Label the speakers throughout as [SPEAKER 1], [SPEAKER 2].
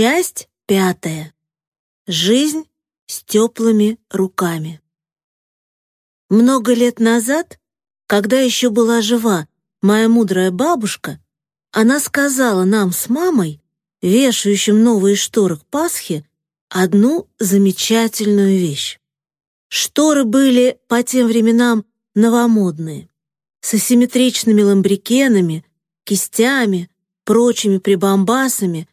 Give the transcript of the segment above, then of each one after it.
[SPEAKER 1] Часть пятая. Жизнь с теплыми руками. Много лет назад, когда еще была жива моя мудрая бабушка, она сказала нам с мамой, вешающим новые шторы к Пасхе, одну замечательную вещь. Шторы были по тем временам новомодные, с асимметричными ламбрикенами, кистями, прочими прибамбасами.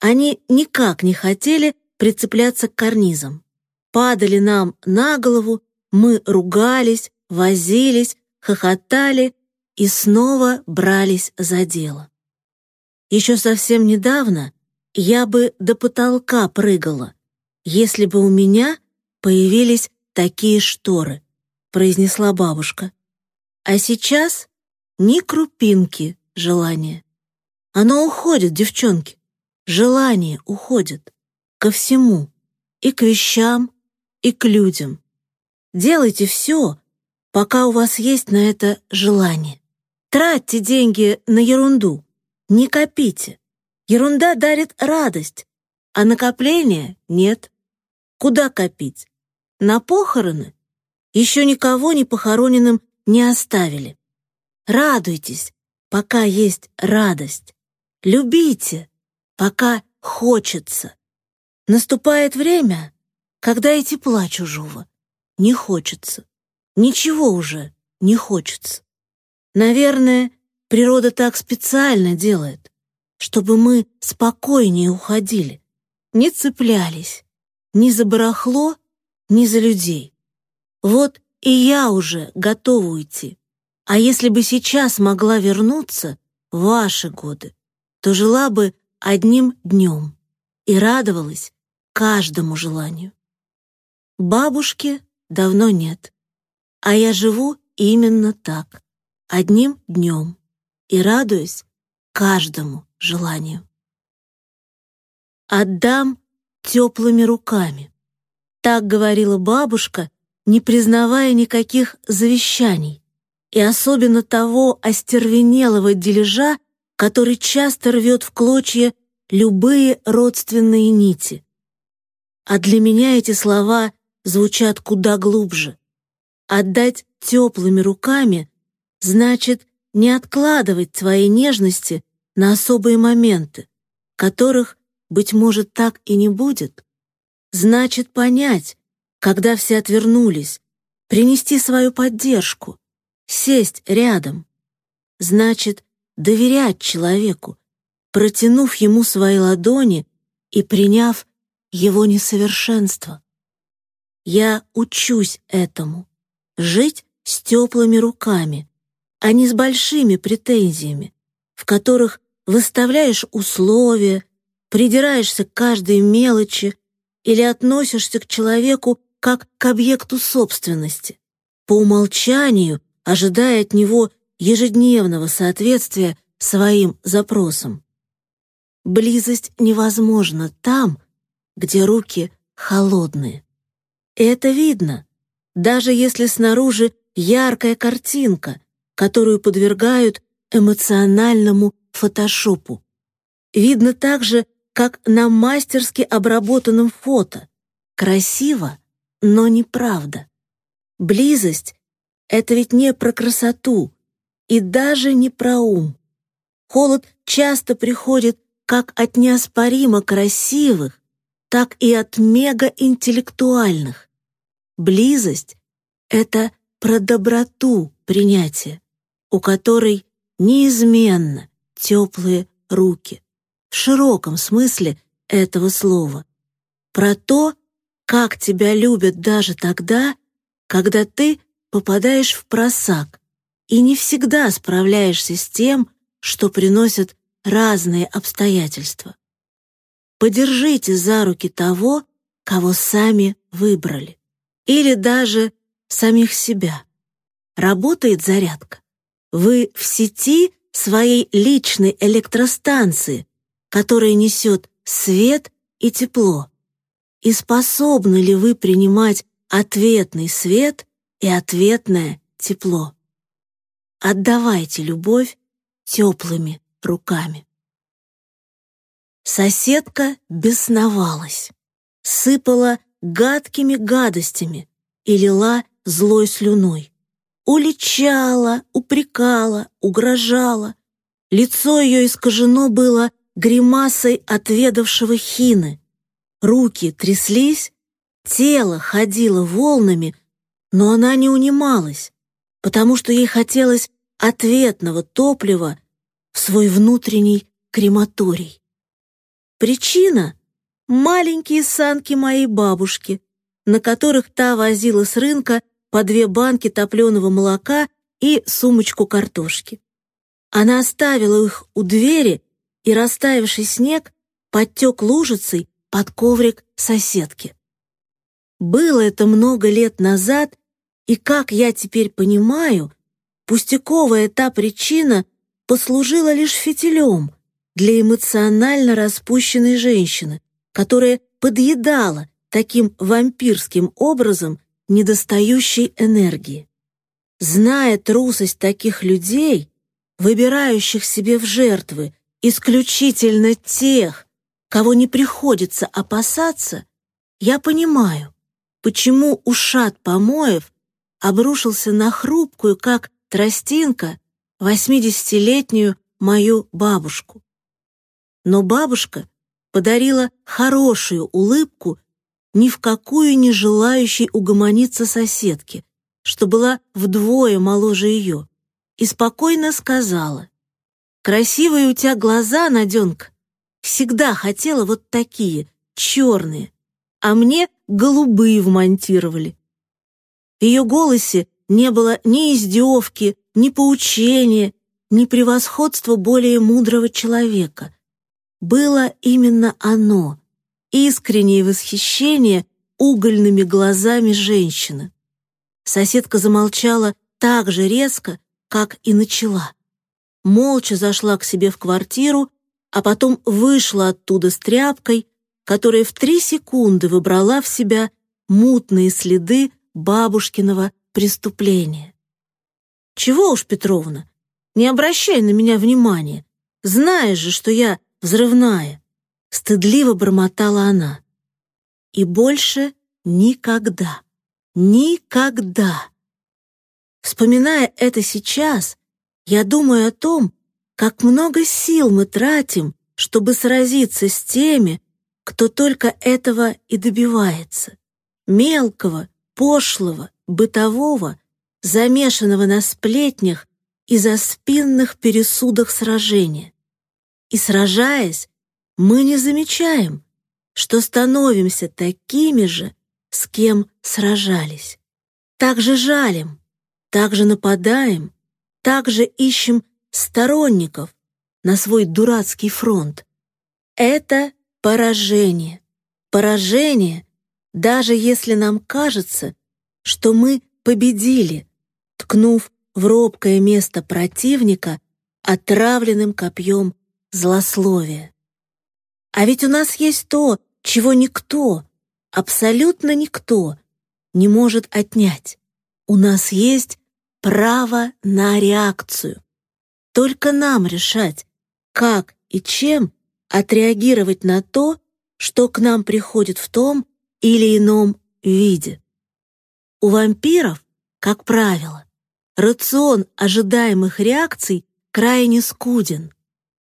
[SPEAKER 1] Они никак не хотели прицепляться к карнизам. Падали нам на голову, мы ругались, возились, хохотали и снова брались за дело. Еще совсем недавно я бы до потолка прыгала, если бы у меня появились такие шторы, произнесла бабушка. А сейчас ни крупинки желания. Оно уходит, девчонки. Желание уходит ко всему, и к вещам, и к людям. Делайте все, пока у вас есть на это желание. Тратьте деньги на ерунду, не копите. Ерунда дарит радость, а накопления нет. Куда копить? На похороны? Еще никого не похороненным не оставили. Радуйтесь, пока есть радость. Любите, пока хочется. Наступает время, когда и тепла чужого не хочется. Ничего уже не хочется. Наверное, природа так специально делает, чтобы мы спокойнее уходили, не цеплялись ни за барахло, ни за людей. Вот и я уже готова уйти. А если бы сейчас могла вернуться в ваши годы, то жила бы одним днем и радовалась каждому желанию. Бабушки давно нет, а я живу именно так, одним днем, и радуюсь каждому желанию. Отдам теплыми руками. Так говорила бабушка, не признавая никаких завещаний, и особенно того остервенелого дележа, который часто рвет в клочья любые родственные нити. А для меня эти слова звучат куда глубже. Отдать теплыми руками значит не откладывать свои нежности на особые моменты, которых, быть может, так и не будет. Значит понять, когда все отвернулись, принести свою поддержку, сесть рядом. Значит доверять человеку, протянув ему свои ладони и приняв его несовершенство. Я учусь этому, жить с теплыми руками, а не с большими претензиями, в которых выставляешь условия, придираешься к каждой мелочи или относишься к человеку как к объекту собственности, по умолчанию ожидая от него ежедневного соответствия своим запросам. Близость невозможна там, где руки холодные. это видно, даже если снаружи яркая картинка, которую подвергают эмоциональному фотошопу. Видно также, как на мастерски обработанном фото. Красиво, но неправда. Близость — это ведь не про красоту и даже не про ум. Холод часто приходит как от неоспоримо красивых, так и от мегаинтеллектуальных. Близость — это про доброту принятия, у которой неизменно теплые руки, в широком смысле этого слова, про то, как тебя любят даже тогда, когда ты попадаешь в просак и не всегда справляешься с тем, что приносят разные обстоятельства. Подержите за руки того, кого сами выбрали, или даже самих себя. Работает зарядка. Вы в сети своей личной электростанции, которая несет свет и тепло. И способны ли вы принимать ответный свет и ответное тепло? Отдавайте любовь теплыми руками. Соседка бесновалась, сыпала гадкими гадостями и лила злой слюной. Уличала, упрекала, угрожала. Лицо ее искажено было гримасой отведавшего хины. Руки тряслись, тело ходило волнами, но она не унималась, потому что ей хотелось ответного топлива в свой внутренний крематорий. Причина — маленькие санки моей бабушки, на которых та возила с рынка по две банки топленого молока и сумочку картошки. Она оставила их у двери, и растаявший снег подтек лужицей под коврик соседки. Было это много лет назад, и, как я теперь понимаю, пустяковая та причина послужила лишь фитилем для эмоционально распущенной женщины, которая подъедала таким вампирским образом недостающей энергии. Зная трусость таких людей, выбирающих себе в жертвы исключительно тех, кого не приходится опасаться, я понимаю, почему ушат помоев обрушился на хрупкую, как тростинка, восьмидесятилетнюю мою бабушку. Но бабушка подарила хорошую улыбку ни в какую не желающей угомониться соседке, что была вдвое моложе ее, и спокойно сказала, «Красивые у тебя глаза, Наденка. Всегда хотела вот такие, черные, а мне голубые вмонтировали». В ее голосе не было ни издевки, ни поучения, ни превосходства более мудрого человека. Было именно оно, искреннее восхищение угольными глазами женщины. Соседка замолчала так же резко, как и начала. Молча зашла к себе в квартиру, а потом вышла оттуда с тряпкой, которая в три секунды выбрала в себя мутные следы бабушкиного преступления. «Чего уж, Петровна, не обращай на меня внимания. Знаешь же, что я взрывная стыдливо бормотала она. И больше никогда, никогда. Вспоминая это сейчас, я думаю о том, как много сил мы тратим, чтобы сразиться с теми, кто только этого и добивается. Мелкого, пошлого, бытового, замешанного на сплетнях и за спинных пересудах сражения. И сражаясь, мы не замечаем, что становимся такими же, с кем сражались. Так же жалим, так же нападаем, так же ищем сторонников на свой дурацкий фронт. Это поражение. Поражение, даже если нам кажется, что мы победили, ткнув в робкое место противника отравленным копьем злословия. А ведь у нас есть то, чего никто, абсолютно никто, не может отнять. У нас есть право на реакцию. Только нам решать, как и чем отреагировать на то, что к нам приходит в том или ином виде. У вампиров, как правило, рацион ожидаемых реакций крайне скуден.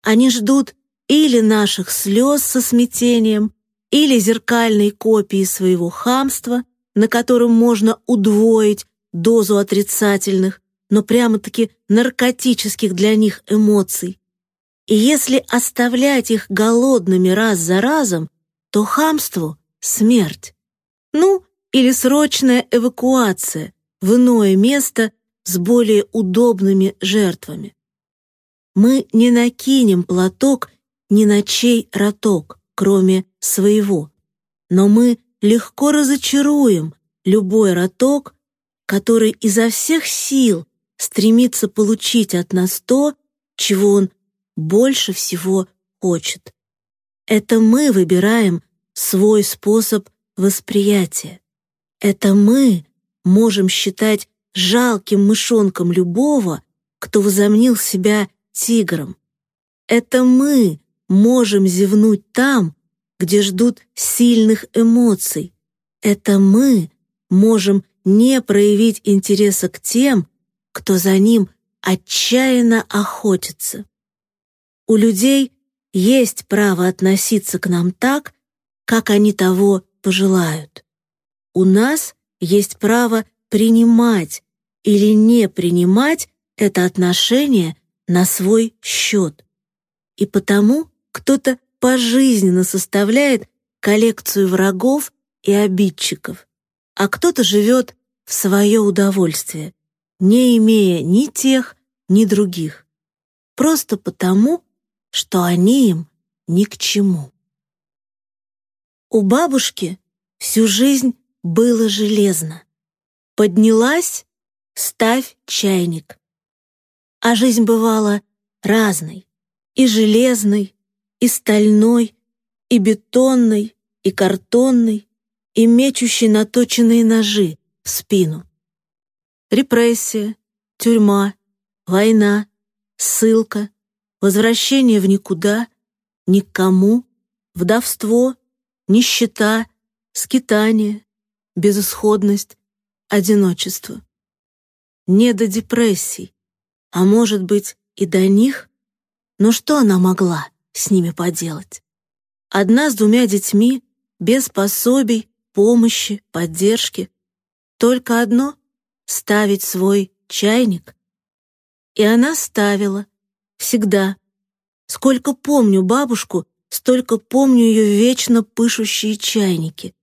[SPEAKER 1] Они ждут или наших слез со смятением, или зеркальной копии своего хамства, на котором можно удвоить дозу отрицательных, но прямо-таки наркотических для них эмоций. И если оставлять их голодными раз за разом, то хамству — смерть. Ну, или срочная эвакуация в иное место с более удобными жертвами. Мы не накинем платок ни на чей роток, кроме своего. Но мы легко разочаруем любой роток, который изо всех сил стремится получить от нас то, чего он больше всего хочет. Это мы выбираем свой способ восприятия. Это мы можем считать жалким мышонком любого, кто возомнил себя тигром. Это мы можем зевнуть там, где ждут сильных эмоций. Это мы можем не проявить интереса к тем, кто за ним отчаянно охотится. У людей есть право относиться к нам так, как они того пожелают. У нас есть право принимать или не принимать это отношение на свой счет. И потому кто-то пожизненно составляет коллекцию врагов и обидчиков, а кто-то живет в свое удовольствие, не имея ни тех, ни других, просто потому, что они им ни к чему. У бабушки всю жизнь было железно. Поднялась — ставь чайник. А жизнь бывала разной, и железной, и стальной, и бетонной, и картонной, и мечущей наточенные ножи в спину. Репрессия, тюрьма, война, ссылка, возвращение в никуда, никому, вдовство, нищета, скитание, безысходность, одиночество. Не до депрессий, а может быть и до них? Но что она могла с ними поделать? Одна с двумя детьми, без пособий, помощи, поддержки. Только одно — ставить свой чайник. И она ставила. Всегда. Сколько помню бабушку, столько помню ее вечно пышущие чайники.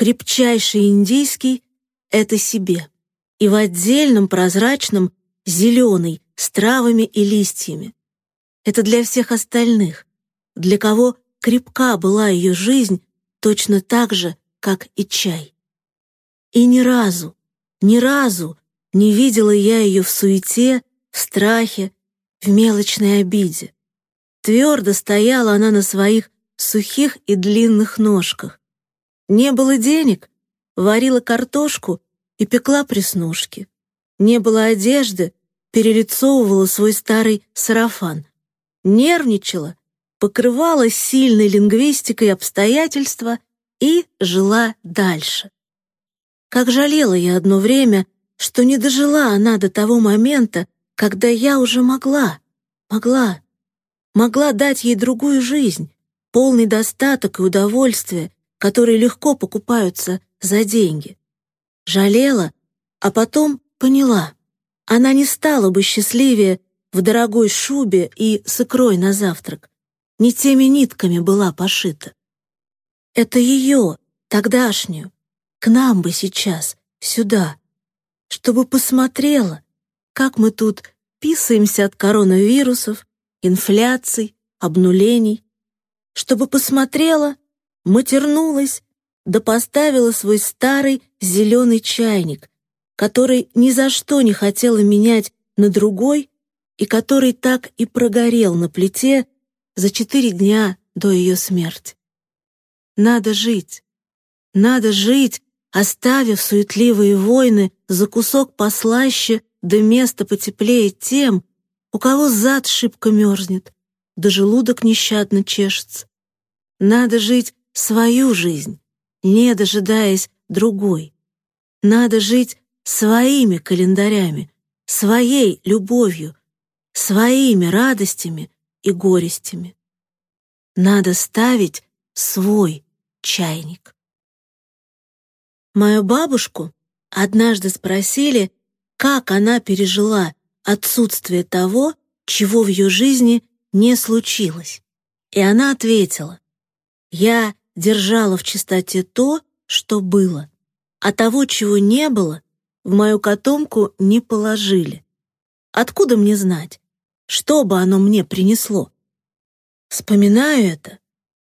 [SPEAKER 1] Крепчайший индийский — это себе. И в отдельном прозрачном зеленый с травами и листьями. Это для всех остальных, для кого крепка была ее жизнь точно так же, как и чай. И ни разу, ни разу не видела я ее в суете, в страхе, в мелочной обиде. Твердо стояла она на своих сухих и длинных ножках. Не было денег, варила картошку и пекла преснушки. Не было одежды, перелицовывала свой старый сарафан. Нервничала, покрывала сильной лингвистикой обстоятельства и жила дальше. Как жалела я одно время, что не дожила она до того момента, когда я уже могла, могла могла дать ей другую жизнь, полный достаток и удовольствие, которые легко покупаются за деньги. Жалела, а потом поняла. Она не стала бы счастливее в дорогой шубе и с икрой на завтрак. Не теми нитками была пошита. Это ее, тогдашнюю, к нам бы сейчас, сюда, чтобы посмотрела, как мы тут писаемся от коронавирусов, инфляций, обнулений, чтобы посмотрела, матернулась, да поставила свой старый зеленый чайник, который ни за что не хотела менять на другой и который так и прогорел на плите за четыре дня до ее смерти. Надо жить, надо жить, оставив суетливые войны за кусок послаще да место потеплее тем, у кого зад шибко мерзнет, да желудок нещадно чешется. Надо жить свою жизнь, не дожидаясь другой. Надо жить своими календарями, своей любовью, своими радостями и горестями. Надо ставить свой чайник. Мою бабушку однажды спросили, как она пережила отсутствие того, чего в ее жизни не случилось. И она ответила, «Я держала в чистоте то, что было, а того, чего не было, в мою котомку не положили. Откуда мне знать, что бы оно мне принесло? Вспоминаю это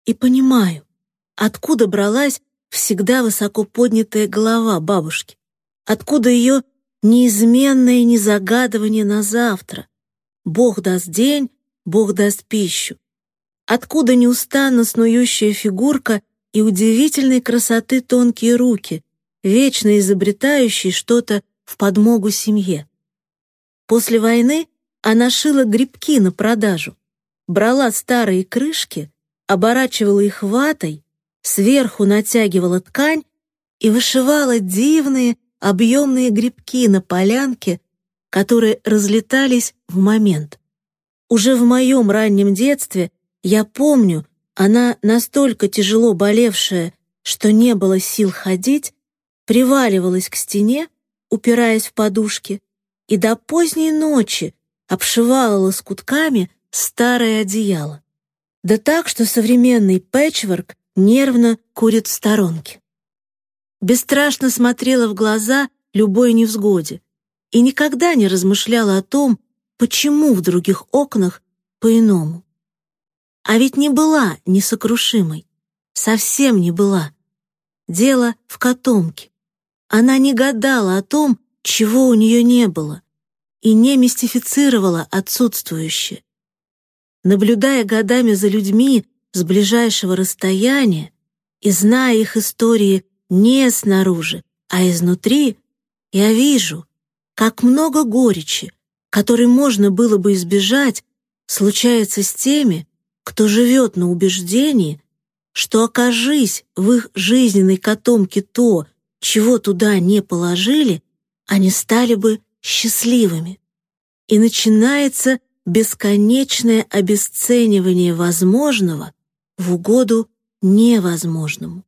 [SPEAKER 1] и понимаю, откуда бралась всегда высоко поднятая голова бабушки, откуда ее неизменное незагадывание на завтра. Бог даст день, Бог даст пищу. Откуда неустанно снующая фигурка и удивительной красоты тонкие руки, вечно изобретающие что-то в подмогу семье. После войны она шила грибки на продажу. брала старые крышки, оборачивала их ватой, сверху натягивала ткань и вышивала дивные объемные грибки на полянке, которые разлетались в момент. Уже в моем раннем детстве я помню, она настолько тяжело болевшая, что не было сил ходить, приваливалась к стене, упираясь в подушки, и до поздней ночи обшивала лоскутками старое одеяло. Да так, что современный пэтчворк нервно курит в сторонке. Бесстрашно смотрела в глаза любой невзгоде и никогда не размышляла о том, почему в других окнах по-иному. А ведь не была несокрушимой, совсем не была. Дело в котомке. Она не гадала о том, чего у нее не было, и не мистифицировала отсутствующее. Наблюдая годами за людьми с ближайшего расстояния и зная их истории не снаружи, а изнутри, я вижу, как много горечи, которой можно было бы избежать, случается с теми, кто живет на убеждении, что окажись в их жизненной котомке то, чего туда не положили, они стали бы счастливыми. И начинается бесконечное обесценивание возможного в угоду невозможному.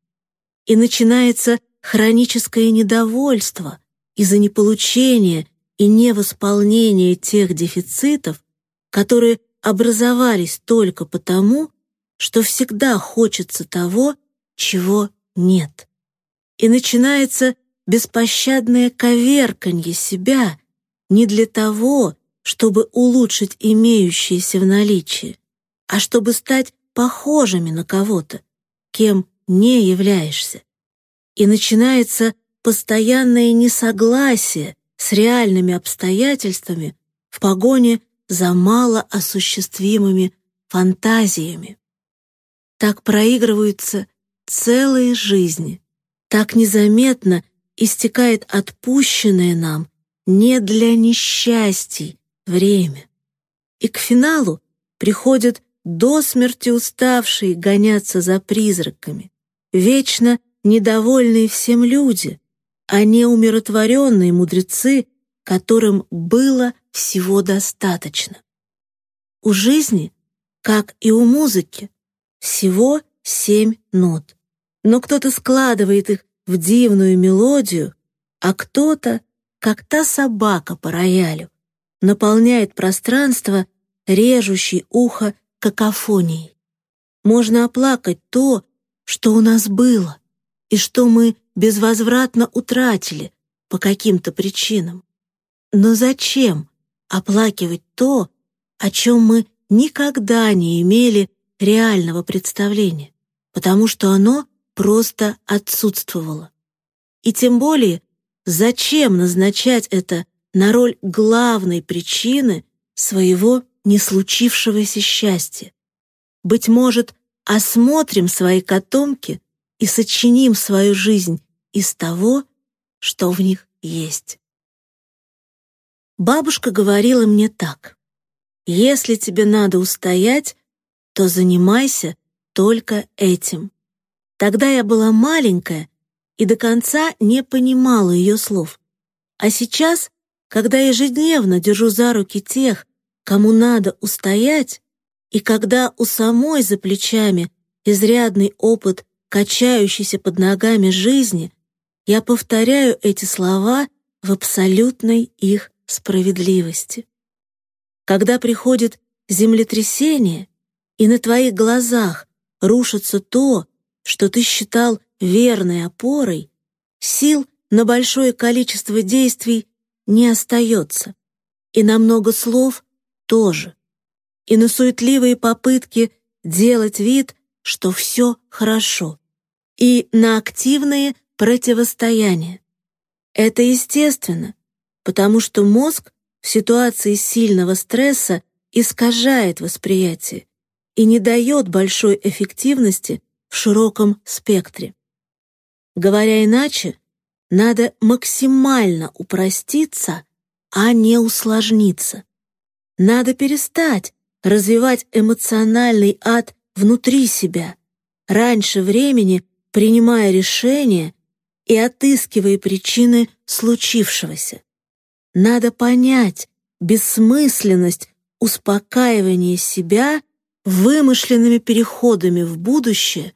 [SPEAKER 1] И начинается хроническое недовольство из-за неполучения и невосполнения тех дефицитов, которые образовались только потому, что всегда хочется того, чего нет. И начинается беспощадное коверканье себя не для того, чтобы улучшить имеющееся в наличии, а чтобы стать похожими на кого-то, кем не являешься. И начинается постоянное несогласие с реальными обстоятельствами в погоне за малоосуществимыми фантазиями. Так проигрываются целые жизни, так незаметно истекает отпущенное нам не для несчастий время. И к финалу приходят до смерти уставшие гоняться за призраками, вечно недовольные всем люди, а не умиротворенные мудрецы, которым было всего достаточно. У жизни, как и у музыки, всего семь нот, но кто-то складывает их в дивную мелодию, а кто-то, как та собака по роялю, наполняет пространство режущей ухо какофонией. Можно оплакать то, что у нас было, и что мы безвозвратно утратили по каким-то причинам. Но зачем оплакивать то, о чем мы никогда не имели реального представления, потому что оно просто отсутствовало. И тем более, зачем назначать это на роль главной причины своего не случившегося счастья? Быть может, осмотрим свои котомки и сочиним свою жизнь из того, что в них есть. Бабушка говорила мне так. «Если тебе надо устоять, то занимайся только этим». Тогда я была маленькая и до конца не понимала ее слов. А сейчас, когда ежедневно держу за руки тех, кому надо устоять, и когда у самой за плечами изрядный опыт качающейся под ногами жизни, я повторяю эти слова в абсолютной их справедливости. Когда приходит землетрясение, и на твоих глазах рушится то, что ты считал верной опорой, сил на большое количество действий не остается, и на много слов тоже, и на суетливые попытки делать вид, что все хорошо, и на активные противостояния. Это естественно, потому что мозг в ситуации сильного стресса искажает восприятие и не дает большой эффективности в широком спектре. Говоря иначе, надо максимально упроститься, а не усложниться. Надо перестать развивать эмоциональный ад внутри себя, раньше времени принимая решения и отыскивая причины случившегося. Надо понять бессмысленность успокаивания себя вымышленными переходами в будущее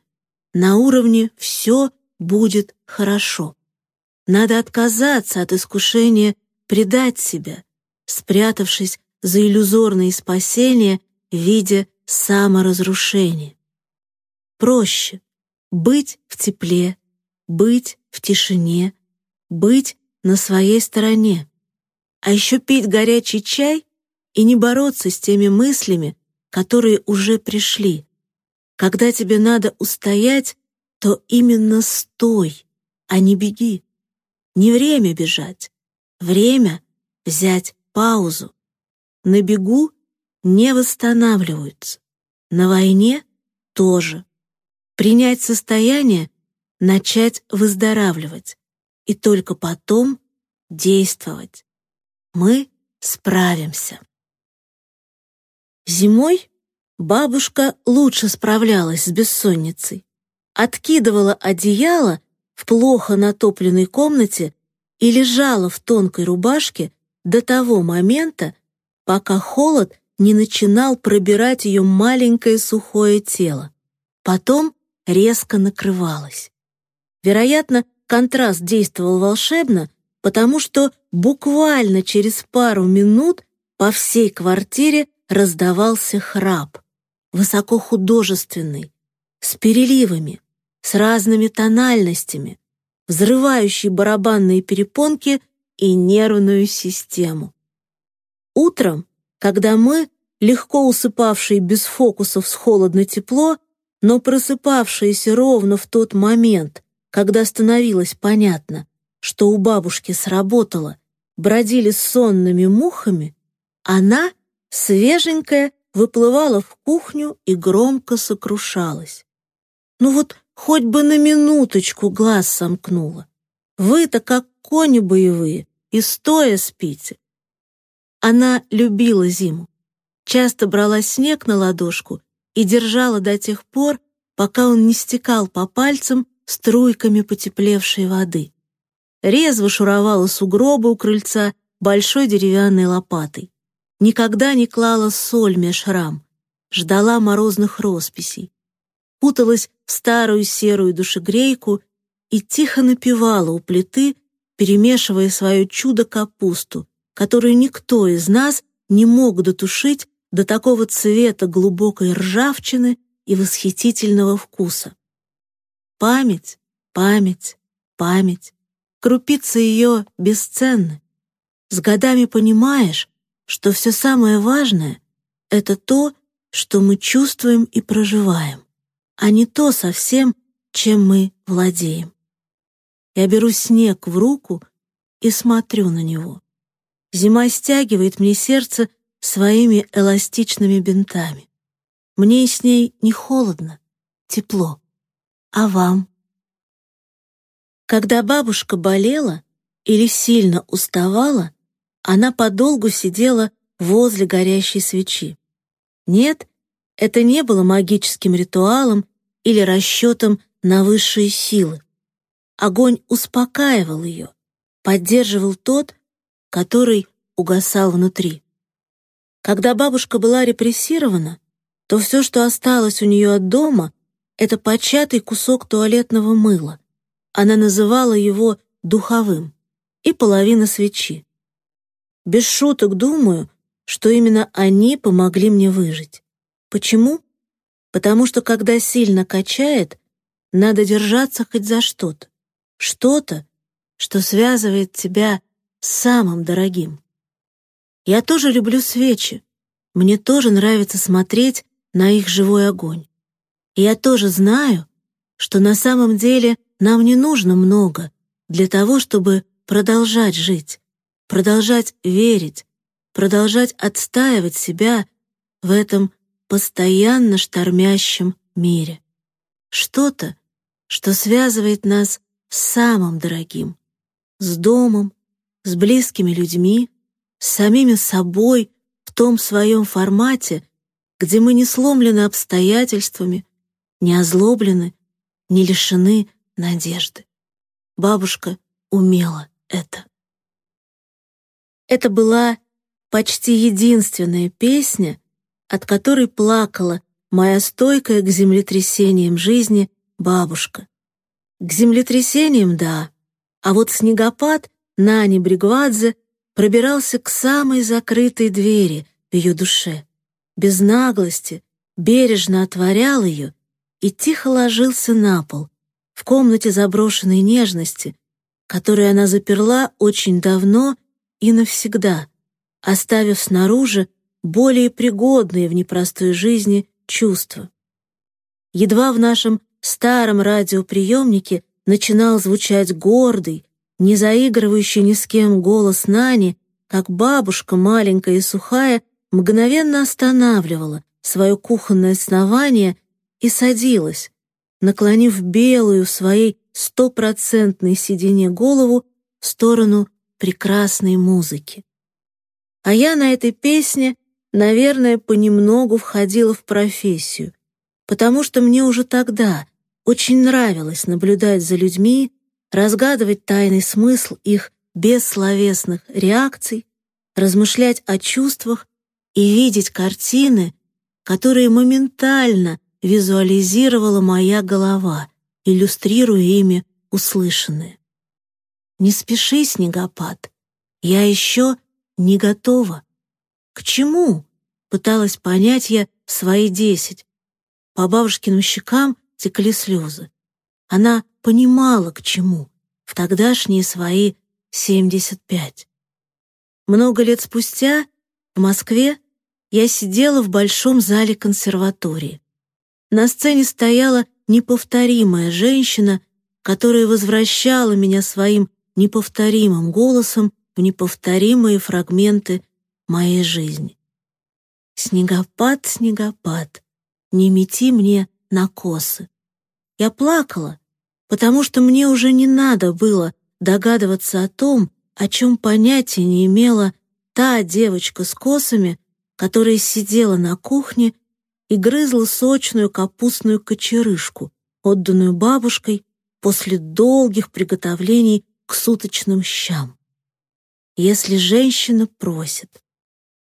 [SPEAKER 1] на уровне «все будет хорошо». Надо отказаться от искушения предать себя, спрятавшись за иллюзорные спасения в виде саморазрушения. Проще быть в тепле, быть в тишине, быть на своей стороне. А еще пить горячий чай и не бороться с теми мыслями, которые уже пришли. Когда тебе надо устоять, то именно стой, а не беги. Не время бежать, время взять паузу. На бегу не восстанавливаются, на войне тоже. Принять состояние, начать выздоравливать и только потом действовать. Мы справимся. Зимой бабушка лучше справлялась с бессонницей. Откидывала одеяло в плохо натопленной комнате и лежала в тонкой рубашке до того момента, пока холод не начинал пробирать ее маленькое сухое тело. Потом резко накрывалась. Вероятно, контраст действовал волшебно, потому что буквально через пару минут по всей квартире раздавался храп, высокохудожественный, с переливами, с разными тональностями, взрывающий барабанные перепонки и нервную систему. Утром, когда мы, легко усыпавшие без фокусов с холодно-тепло, но просыпавшиеся ровно в тот момент, когда становилось понятно, что у бабушки сработало, бродили сонными мухами, она, свеженькая, выплывала в кухню и громко сокрушалась. Ну вот хоть бы на минуточку глаз сомкнула. Вы-то как кони боевые и стоя спите. Она любила зиму. Часто брала снег на ладошку и держала до тех пор, пока он не стекал по пальцам струйками потеплевшей воды. Резво шуровала сугробы у крыльца большой деревянной лопатой. Никогда не клала соль меж рам, ждала морозных росписей куталась в старую серую душегрейку и тихо напевала у плиты, перемешивая свое чудо-капусту, которую никто из нас не мог дотушить до такого цвета глубокой ржавчины и восхитительного вкуса. Память, память, память. Крупицы ее бесценны. С годами понимаешь, что все самое важное — это то, что мы чувствуем и проживаем а не то совсем, чем мы владеем. Я беру снег в руку и смотрю на него. Зима стягивает мне сердце своими эластичными бинтами. Мне с ней не холодно, тепло. А вам? Когда бабушка болела или сильно уставала, она подолгу сидела возле горящей свечи. Нет, это не было магическим ритуалом или расчетом на высшие силы. Огонь успокаивал ее, поддерживал тот, который угасал внутри. Когда бабушка была репрессирована, то все, что осталось у нее от дома, это початый кусок туалетного мыла. Она называла его духовым и половина свечи. Без шуток думаю, что именно они помогли мне выжить. Почему? Потому что когда сильно качает, надо держаться хоть за что-то. Что-то, что связывает тебя с самым дорогим. Я тоже люблю свечи. Мне тоже нравится смотреть на их живой огонь. И я тоже знаю, что на самом деле нам не нужно много для того, чтобы продолжать жить, продолжать верить, продолжать отстаивать себя в этом постоянно штормящем мире. Что-то, что связывает нас с самым дорогим, с домом, с близкими людьми, с самими собой в том своем формате, где мы не сломлены обстоятельствами, не озлоблены, не лишены надежды. Бабушка умела это. Это была почти единственная песня, от которой плакала моя стойкая к землетрясениям жизни бабушка. К землетрясениям — да, а вот снегопад Нани Бригвадзе пробирался к самой закрытой двери в ее душе, без наглости, бережно отворял ее и тихо ложился на пол, в комнате заброшенной нежности, которую она заперла очень давно и навсегда, оставив снаружи более пригодные в непростой жизни чувства. Едва в нашем старом радиоприемнике начинал звучать гордый, не заигрывающий ни с кем голос Нани, как бабушка, маленькая и сухая, мгновенно останавливала свое кухонное основание и садилась, наклонив белую своей стопроцентной седине голову в сторону прекрасной музыки. А я на этой песне, наверное, понемногу входила в профессию, потому что мне уже тогда очень нравилось наблюдать за людьми, разгадывать тайный смысл их бессловесных реакций, размышлять о чувствах и видеть картины, которые моментально визуализировала моя голова, иллюстрируя ими услышанное. «Не спеши, снегопад, я еще не готова». «К чему?» — пыталась понять я в свои десять. По бабушкиным щекам текли слезы. Она понимала, к чему, в тогдашние свои семьдесят пять. Много лет спустя в Москве я сидела в большом зале консерватории. На сцене стояла неповторимая женщина, которая возвращала меня своим неповторимым голосом в неповторимые фрагменты моей жизни. «Снегопад, снегопад, не мети мне на косы». Я плакала, потому что мне уже не надо было догадываться о том, о чем понятия не имела та девочка с косами, которая сидела на кухне и грызла сочную капустную кочерышку, отданную бабушкой после долгих приготовлений к суточным щам. Если женщина просит.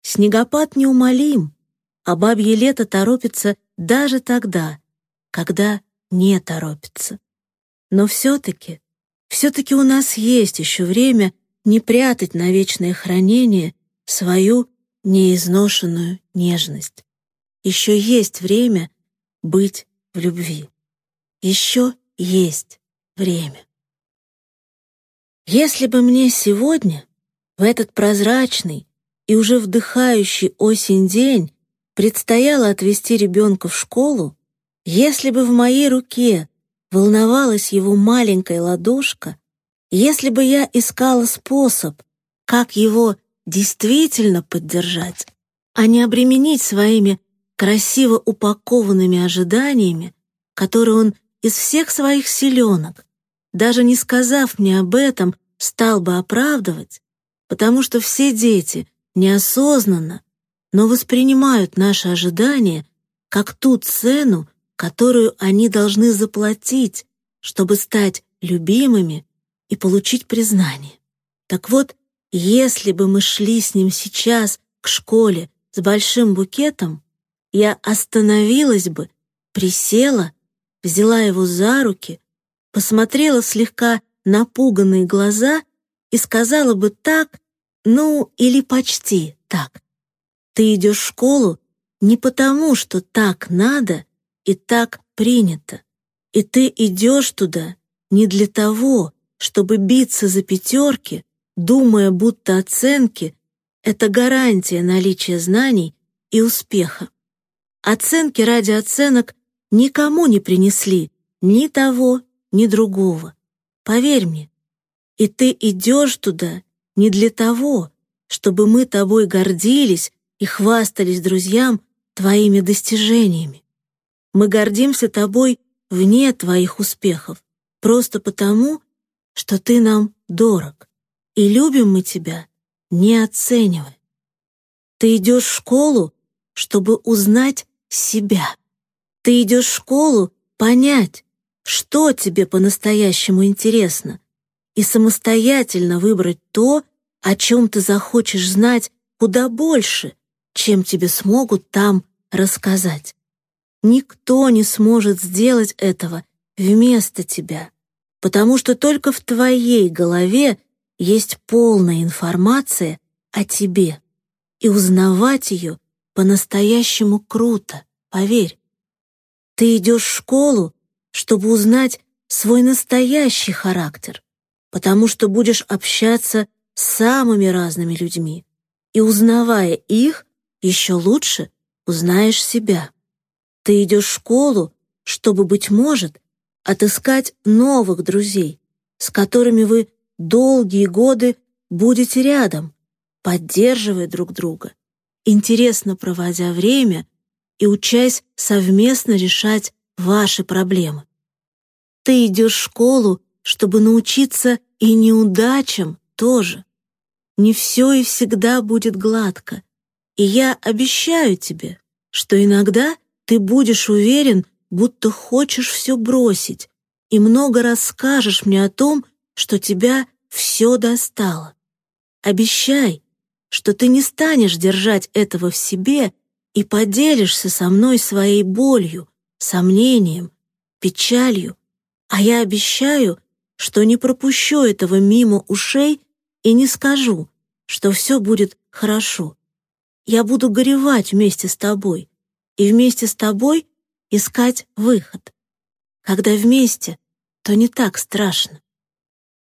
[SPEAKER 1] Снегопад неумолим, а бабье лето торопится даже тогда, когда не торопится. Но все-таки, все-таки у нас есть еще время не прятать на вечное хранение свою неизношенную нежность. Еще есть время быть в любви. Еще есть время. Если бы мне сегодня, в этот прозрачный и уже вдыхающий осень день, предстояло отвезти ребенка в школу, если бы в моей руке волновалась его маленькая ладошка, если бы я искала способ, как его действительно поддержать, а не обременить своими красиво упакованными ожиданиями, которые он из всех своих силенок, даже не сказав мне об этом, стал бы оправдывать, потому что все дети неосознанно, но воспринимают наши ожидания как ту цену, которую они должны заплатить, чтобы стать любимыми и получить признание. Так вот, если бы мы шли с ним сейчас к школе с большим букетом, я остановилась бы, присела, взяла его за руки, посмотрела слегка напуганные глаза и сказала бы так, ну, или почти так. Ты идешь в школу не потому, что так надо и так принято, и ты идешь туда не для того, чтобы биться за пятерки, думая, будто оценки — это гарантия наличия знаний и успеха. Оценки ради оценок никому не принесли ни того, ни другого. Поверь мне. И ты идешь туда не для того, чтобы мы тобой гордились и хвастались друзьям твоими достижениями. Мы гордимся тобой вне твоих успехов, просто потому, что ты нам дорог, и любим мы тебя, не оценивая. Ты идешь в школу чтобы узнать себя. Ты идешь в школу понять, что тебе по-настоящему интересно, и самостоятельно выбрать то, о чем ты захочешь знать куда больше, чем тебе смогут там рассказать. Никто не сможет сделать этого вместо тебя, потому что только в твоей голове есть полная информация о тебе, и узнавать ее по-настоящему круто, поверь. Ты идешь в школу, чтобы узнать свой настоящий характер, потому что будешь общаться с самыми разными людьми, и узнавая их, еще лучше узнаешь себя. Ты идешь в школу, чтобы, быть может, отыскать новых друзей, с которыми вы долгие годы будете рядом, поддерживая друг друга, интересно проводя время и учась совместно решать ваши проблемы. Ты идешь в школу, чтобы научиться и неудачам тоже. Не все и всегда будет гладко, и я обещаю тебе, что иногда ты будешь уверен, будто хочешь все бросить, и много расскажешь мне о том, что тебя все достало. Обещай, что ты не станешь держать этого в себе и поделишься со мной своей болью, сомнением, печалью, а я обещаю, что не пропущу этого мимо ушей и не скажу, что все будет хорошо. Я буду горевать вместе с тобой и вместе с тобой искать выход. Когда вместе, то не так страшно.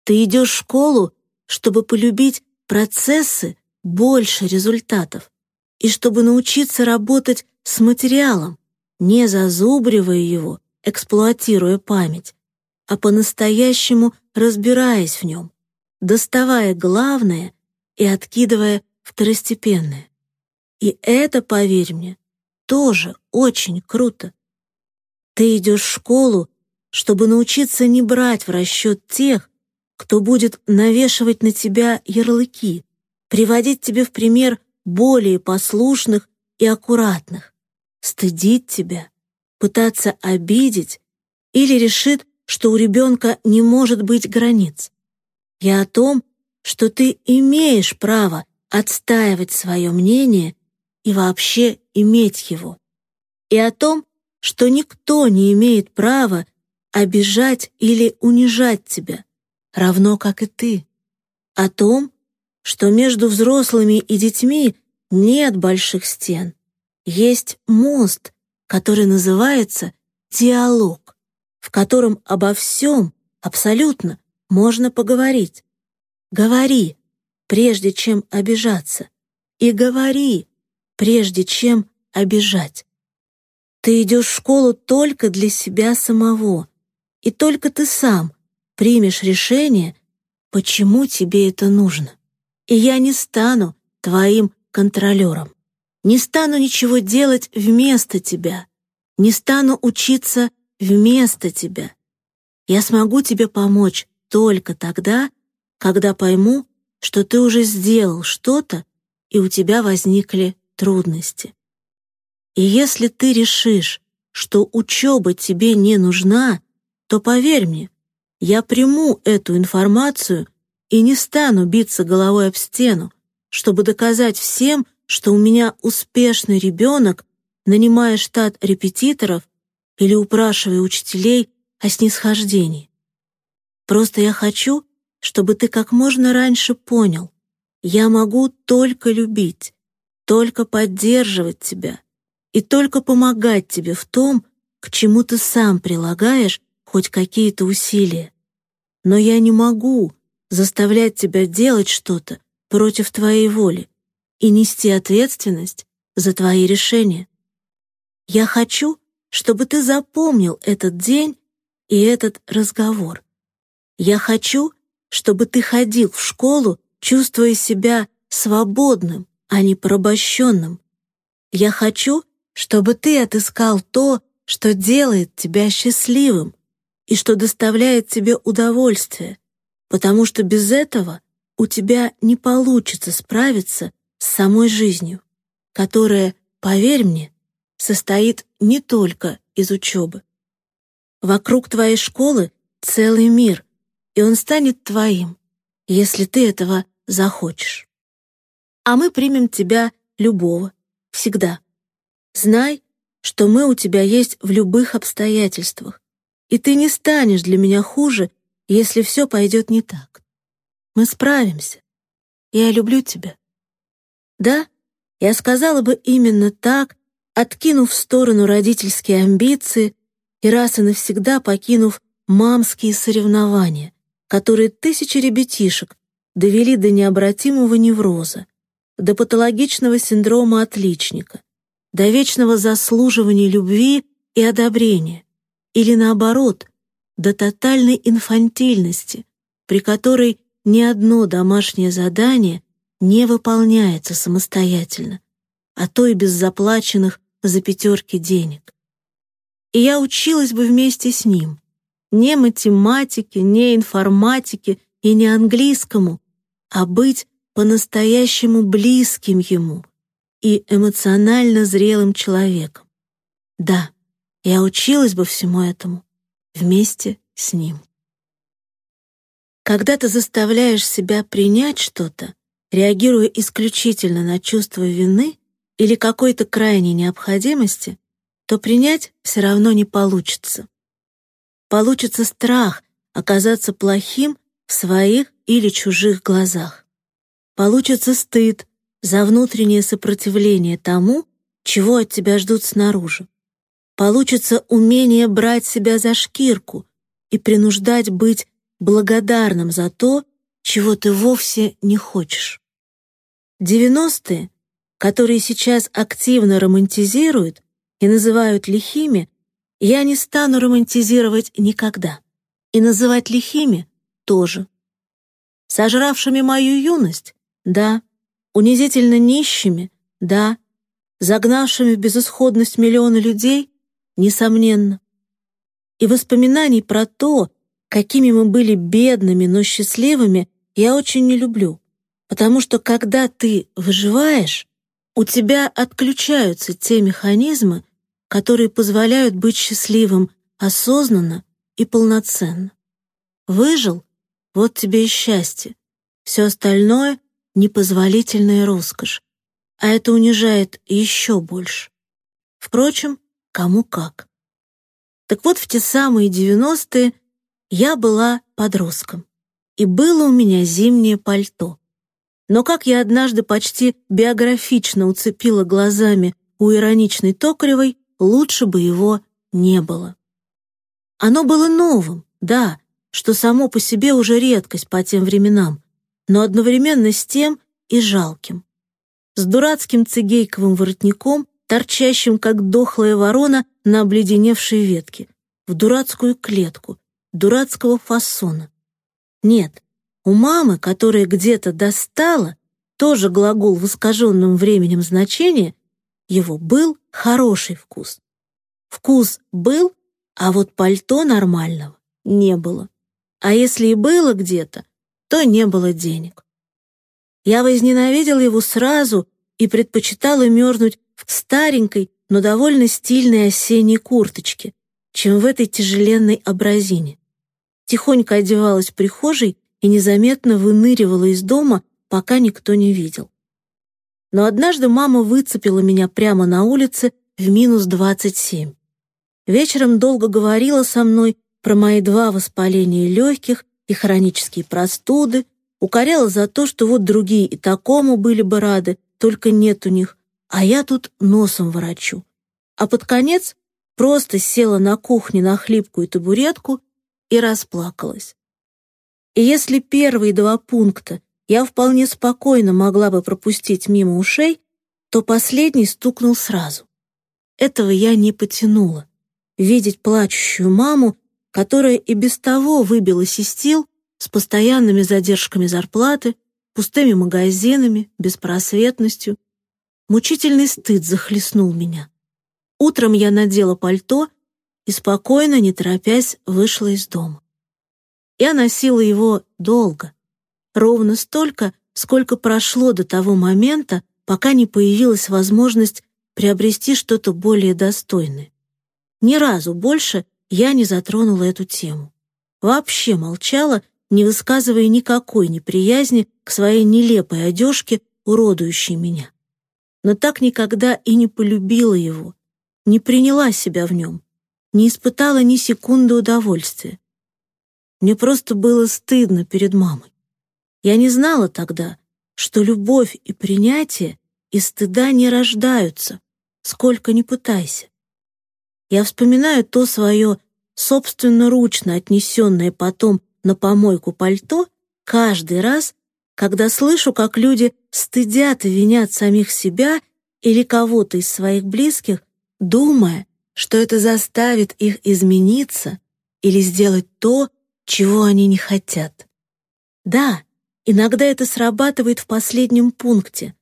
[SPEAKER 1] Ты идешь в школу, чтобы полюбить процессы больше результатов и чтобы научиться работать с материалом, не зазубривая его, эксплуатируя память, а по-настоящему разбираясь в нем, доставая главное и откидывая второстепенное. И это, поверь мне, тоже очень круто. Ты идешь в школу, чтобы научиться не брать в расчет тех, кто будет навешивать на тебя ярлыки, приводить тебе в пример более послушных и аккуратных, стыдить тебя, пытаться обидеть или решит, что у ребенка не может быть границ. Я о том, что ты имеешь право отстаивать свое мнение и вообще иметь его. И о том, что никто не имеет права обижать или унижать тебя, равно как и ты. О том, что между взрослыми и детьми нет больших стен. Есть мост, который называется диалог, в котором обо всем абсолютно можно поговорить. Говори, прежде чем обижаться, и говори, прежде чем обижать. Ты идешь в школу только для себя самого, и только ты сам примешь решение, почему тебе это нужно и я не стану твоим контролером. Не стану ничего делать вместо тебя. Не стану учиться вместо тебя. Я смогу тебе помочь только тогда, когда пойму, что ты уже сделал что-то, и у тебя возникли трудности. И если ты решишь, что учеба тебе не нужна, то поверь мне, я приму эту информацию и не стану биться головой об стену, чтобы доказать всем, что у меня успешный ребенок, нанимая штат репетиторов или упрашивая учителей о снисхождении. Просто я хочу, чтобы ты как можно раньше понял, я могу только любить, только поддерживать тебя и только помогать тебе в том, к чему ты сам прилагаешь хоть какие-то усилия. Но я не могу заставлять тебя делать что-то против твоей воли и нести ответственность за твои решения. Я хочу, чтобы ты запомнил этот день и этот разговор. Я хочу, чтобы ты ходил в школу, чувствуя себя свободным, а не порабощенным. Я хочу, чтобы ты отыскал то, что делает тебя счастливым и что доставляет тебе удовольствие, потому что без этого у тебя не получится справиться с самой жизнью, которая поверь мне, состоит не только из учебы. Вокруг твоей школы целый мир, и он станет твоим, если ты этого захочешь. А мы примем тебя любого, всегда. Знай, что мы у тебя есть в любых обстоятельствах, и ты не станешь для меня хуже, если все пойдет не так. Мы справимся. Я люблю тебя. Да, я сказала бы именно так, откинув в сторону родительские амбиции и раз и навсегда покинув мамские соревнования, которые тысячи ребятишек довели до необратимого невроза, до патологичного синдрома отличника, до вечного заслуживания любви и одобрения, или наоборот, до тотальной инфантильности, при которой ни одно домашнее задание не выполняется самостоятельно, а то и без заплаченных за пятерки денег. И я училась бы вместе с ним. Не математике, не информатике и не английскому, а быть по-настоящему близким ему и эмоционально зрелым человеком. Да, я училась бы всему этому вместе с ним. Когда ты заставляешь себя принять что-то, реагируя исключительно на чувство вины или какой-то крайней необходимости, то принять все равно не получится. Получится страх оказаться плохим в своих или чужих глазах. Получится стыд за внутреннее сопротивление тому, чего от тебя ждут снаружи. Получится умение брать себя за шкирку и принуждать быть благодарным за то, чего ты вовсе не хочешь. Девяностые, которые сейчас активно романтизируют и называют лихими, я не стану романтизировать никогда. И называть лихими тоже. Сожравшими мою юность? Да. Унизительно нищими? Да. Загнавшими в безысходность миллионы людей? Несомненно. И воспоминаний про то, какими мы были бедными, но счастливыми, я очень не люблю. Потому что когда ты выживаешь, у тебя отключаются те механизмы, которые позволяют быть счастливым осознанно и полноценно. Выжил — вот тебе и счастье. Все остальное — непозволительная роскошь. А это унижает еще больше. Впрочем, кому как. Так вот, в те самые девяностые я была подростком, и было у меня зимнее пальто. Но как я однажды почти биографично уцепила глазами у ироничной Токаревой, лучше бы его не было. Оно было новым, да, что само по себе уже редкость по тем временам, но одновременно с тем и жалким. С дурацким цигейковым воротником, торчащим, как дохлая ворона на обледеневшей ветке, в дурацкую клетку, дурацкого фасона. Нет, у мамы, которая где-то достала, тоже глагол в искаженном временем значении, его был хороший вкус. Вкус был, а вот пальто нормального не было. А если и было где-то, то не было денег. Я возненавидела его сразу и предпочитала мерзнуть в старенькой, но довольно стильной осенней курточке, чем в этой тяжеленной образине тихонько одевалась в прихожей и незаметно выныривала из дома, пока никто не видел. Но однажды мама выцепила меня прямо на улице в минус двадцать семь. Вечером долго говорила со мной про мои два воспаления легких и хронические простуды, укоряла за то, что вот другие и такому были бы рады, только нет у них, а я тут носом ворочу. А под конец просто села на кухне на хлипкую табуретку и расплакалась. И если первые два пункта я вполне спокойно могла бы пропустить мимо ушей, то последний стукнул сразу. Этого я не потянула. Видеть плачущую маму, которая и без того выбилась из сил, с постоянными задержками зарплаты, пустыми магазинами, беспросветностью. Мучительный стыд захлестнул меня. Утром я надела пальто и спокойно, не торопясь, вышла из дома. Я носила его долго, ровно столько, сколько прошло до того момента, пока не появилась возможность приобрести что-то более достойное. Ни разу больше я не затронула эту тему. Вообще молчала, не высказывая никакой неприязни к своей нелепой одежке, уродующей меня. Но так никогда и не полюбила его, не приняла себя в нем, не испытала ни секунды удовольствия. Мне просто было стыдно перед мамой. Я не знала тогда, что любовь и принятие из стыда не рождаются, сколько ни пытайся. Я вспоминаю то свое собственноручно отнесенное потом на помойку пальто каждый раз, когда слышу, как люди стыдят и винят самих себя или кого-то из своих близких, думая, что это заставит их измениться или сделать то, чего они не хотят. Да, иногда это срабатывает в последнем пункте.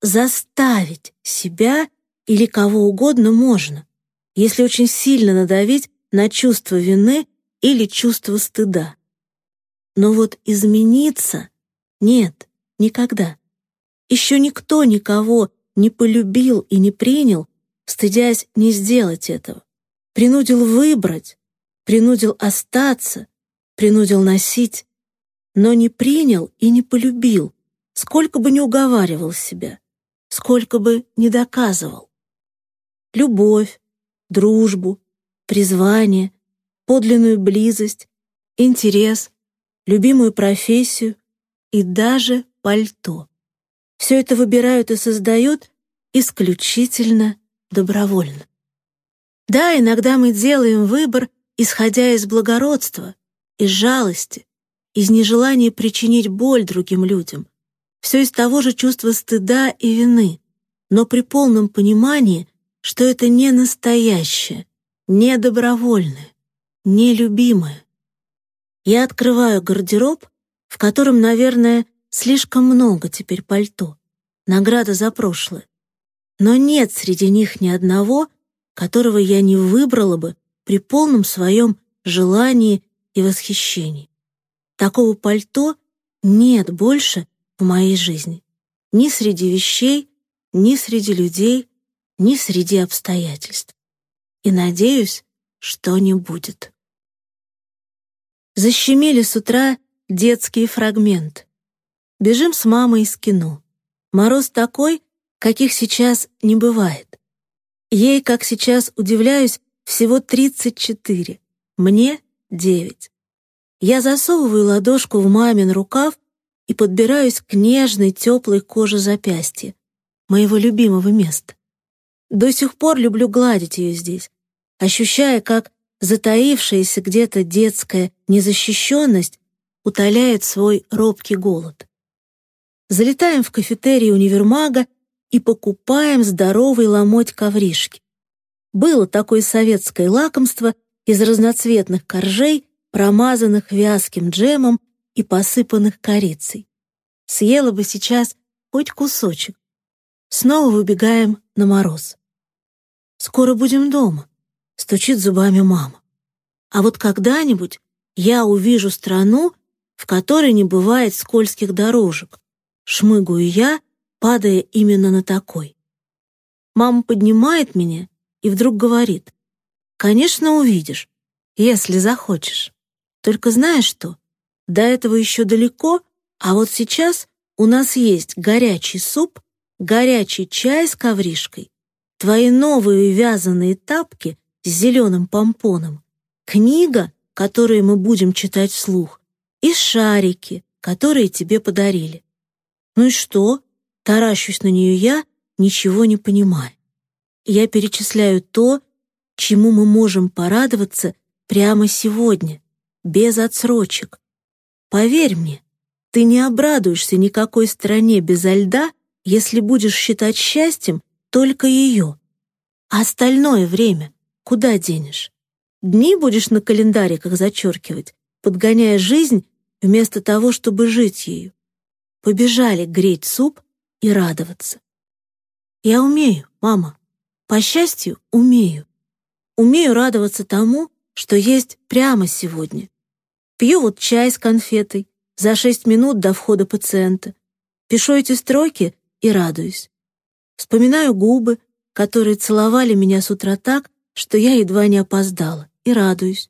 [SPEAKER 1] Заставить себя или кого угодно можно, если очень сильно надавить на чувство вины или чувство стыда. Но вот измениться — нет, никогда. Еще никто никого не полюбил и не принял, стыдясь не сделать этого. Принудил выбрать, принудил остаться, принудил носить, но не принял и не полюбил, сколько бы ни уговаривал себя, сколько бы ни доказывал. Любовь, дружбу, призвание, подлинную близость, интерес, любимую профессию и даже пальто. Все это выбирают и создают исключительно добровольно. Да, иногда мы делаем выбор, исходя из благородства, из жалости, из нежелания причинить боль другим людям, все из того же чувства стыда и вины, но при полном понимании, что это не настоящее, не добровольное, не любимое. Я открываю гардероб, в котором, наверное, слишком много теперь пальто, награда за прошлое. Но нет среди них ни одного, которого я не выбрала бы при полном своем желании и восхищении. Такого пальто нет больше в моей жизни. Ни среди вещей, ни среди людей, ни среди обстоятельств. И надеюсь, что не будет. Защемили с утра детский фрагмент. Бежим с мамой из кино. Мороз такой, каких сейчас не бывает. Ей, как сейчас удивляюсь, всего 34, мне — 9. Я засовываю ладошку в мамин рукав и подбираюсь к нежной, теплой коже запястья, моего любимого места. До сих пор люблю гладить ее здесь, ощущая, как затаившаяся где-то детская незащищенность утоляет свой робкий голод. Залетаем в кафетерий универмага и покупаем здоровый ломоть ковришки. Было такое советское лакомство из разноцветных коржей, промазанных вязким джемом и посыпанных корицей. Съела бы сейчас хоть кусочек. Снова выбегаем на мороз. «Скоро будем дома», — стучит зубами мама. «А вот когда-нибудь я увижу страну, в которой не бывает скользких дорожек. Шмыгаю я, падая именно на такой. Мама поднимает меня и вдруг говорит, «Конечно, увидишь, если захочешь». Только знаешь что? До этого еще далеко, а вот сейчас у нас есть горячий суп, горячий чай с ковришкой, твои новые вязаные тапки с зеленым помпоном, книга, которую мы будем читать вслух, и шарики, которые тебе подарили. Ну и что? Таращусь на нее я, ничего не понимая. Я перечисляю то, чему мы можем порадоваться прямо сегодня без отсрочек. Поверь мне, ты не обрадуешься никакой стране без льда, если будешь считать счастьем только ее. А остальное время куда денешь? Дни будешь на календариках зачеркивать, подгоняя жизнь вместо того, чтобы жить ею. Побежали греть суп и радоваться. Я умею, мама. По счастью, умею. Умею радоваться тому, что есть прямо сегодня. Пью вот чай с конфетой за шесть минут до входа пациента. Пишу эти строки и радуюсь. Вспоминаю губы, которые целовали меня с утра так, что я едва не опоздала, и радуюсь.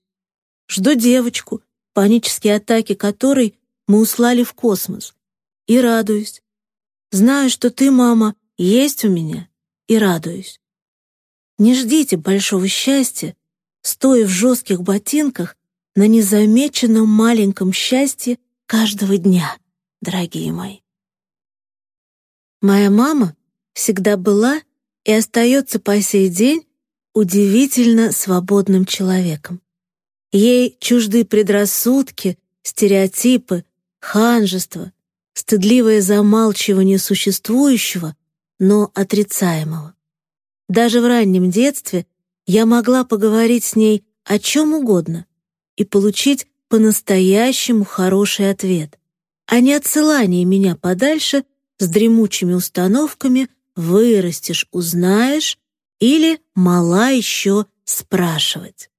[SPEAKER 1] Жду девочку, панические атаки которой мы услали в космос, и радуюсь. Знаю, что ты, мама, есть у меня, и радуюсь. Не ждите большого счастья, стоя в жестких ботинках на незамеченном маленьком счастье каждого дня, дорогие мои. Моя мама всегда была и остается по сей день удивительно свободным человеком. Ей чужды предрассудки, стереотипы, ханжество, стыдливое замалчивание существующего, но отрицаемого. Даже в раннем детстве я могла поговорить с ней о чем угодно и получить по-настоящему хороший ответ, а не отсылание меня подальше с дремучими установками «вырастешь, узнаешь» или «мала еще спрашивать».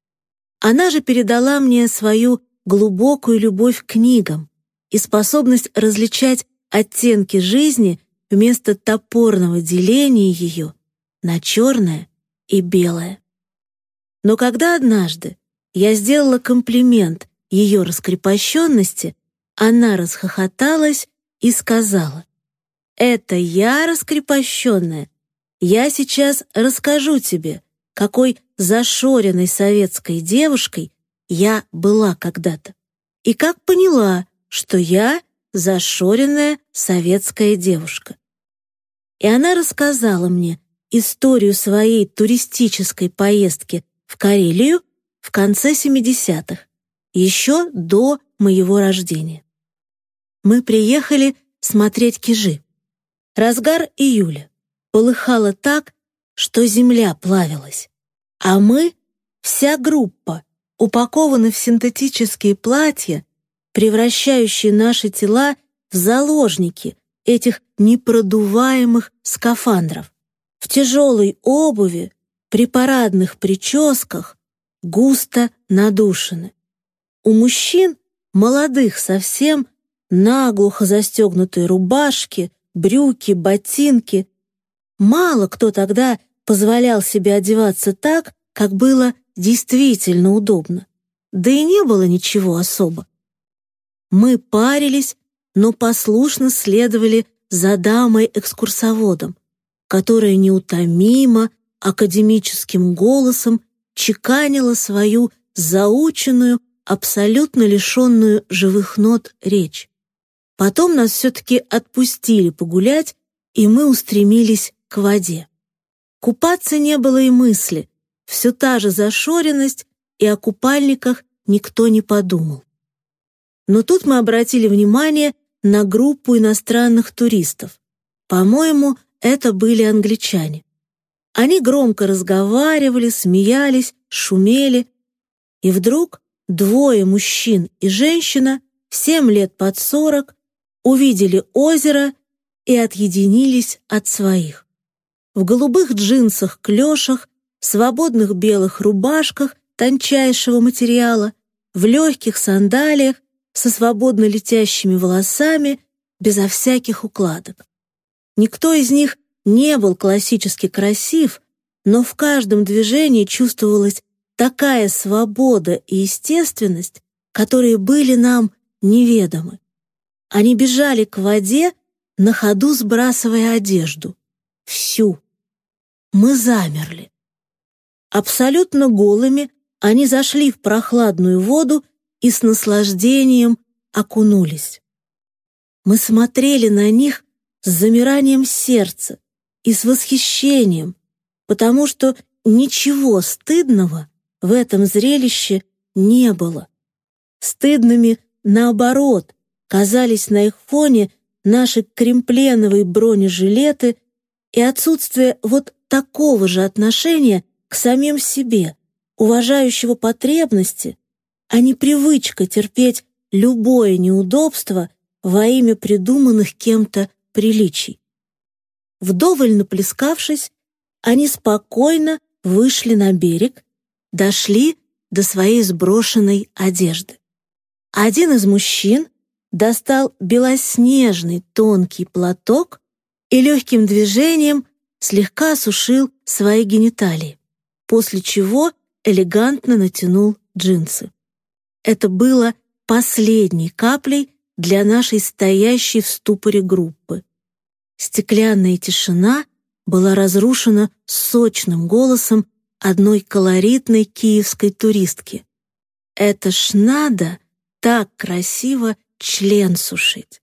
[SPEAKER 1] Она же передала мне свою глубокую любовь к книгам и способность различать оттенки жизни вместо топорного деления ее на черное и белое. Но когда однажды я сделала комплимент ее раскрепощенности, она расхохоталась и сказала, «Это я раскрепощенная. Я сейчас расскажу тебе, какой зашоренной советской девушкой я была когда-то. И как поняла, что я зашоренная советская девушка. И она рассказала мне историю своей туристической поездки в Карелию в конце 70-х, еще до моего рождения. Мы приехали смотреть кижи. Разгар июля. Полыхало так, что земля плавилась. А мы, вся группа, упакованы в синтетические платья, превращающие наши тела в заложники этих непродуваемых скафандров, в тяжелой обуви, при парадных прическах, густо надушены. У мужчин, молодых совсем, наглухо застегнутые рубашки, брюки, ботинки. Мало кто тогда позволял себе одеваться так, как было действительно удобно. Да и не было ничего особо. Мы парились, но послушно следовали за дамой-экскурсоводом, которая неутомимо, академическим голосом чеканила свою заученную, абсолютно лишенную живых нот речь. Потом нас все-таки отпустили погулять, и мы устремились к воде. Купаться не было и мысли, все та же зашоренность, и о купальниках никто не подумал. Но тут мы обратили внимание на группу иностранных туристов. По-моему, это были англичане. Они громко разговаривали, смеялись, шумели. И вдруг двое мужчин и женщина, семь лет под сорок, увидели озеро и отъединились от своих. В голубых джинсах-клешах, свободных белых рубашках тончайшего материала, в легких сандалиях со свободно летящими волосами, безо всяких укладок. Никто из них не был классически красив, но в каждом движении чувствовалась такая свобода и естественность, которые были нам неведомы. Они бежали к воде, на ходу сбрасывая одежду. Всю. Мы замерли. Абсолютно голыми они зашли в прохладную воду и с наслаждением окунулись. Мы смотрели на них с замиранием сердца и с восхищением, потому что ничего стыдного в этом зрелище не было. Стыдными, наоборот, казались на их фоне наши кремпленовые бронежилеты и отсутствие вот такого же отношения к самим себе, уважающего потребности, а не привычка терпеть любое неудобство во имя придуманных кем-то приличий. Вдоволь наплескавшись, они спокойно вышли на берег, дошли до своей сброшенной одежды. Один из мужчин достал белоснежный тонкий платок и легким движением слегка осушил свои гениталии, после чего элегантно натянул джинсы. Это было последней каплей для нашей стоящей в ступоре группы. Стеклянная тишина была разрушена сочным голосом одной колоритной киевской туристки. «Это ж надо так красиво член сушить!»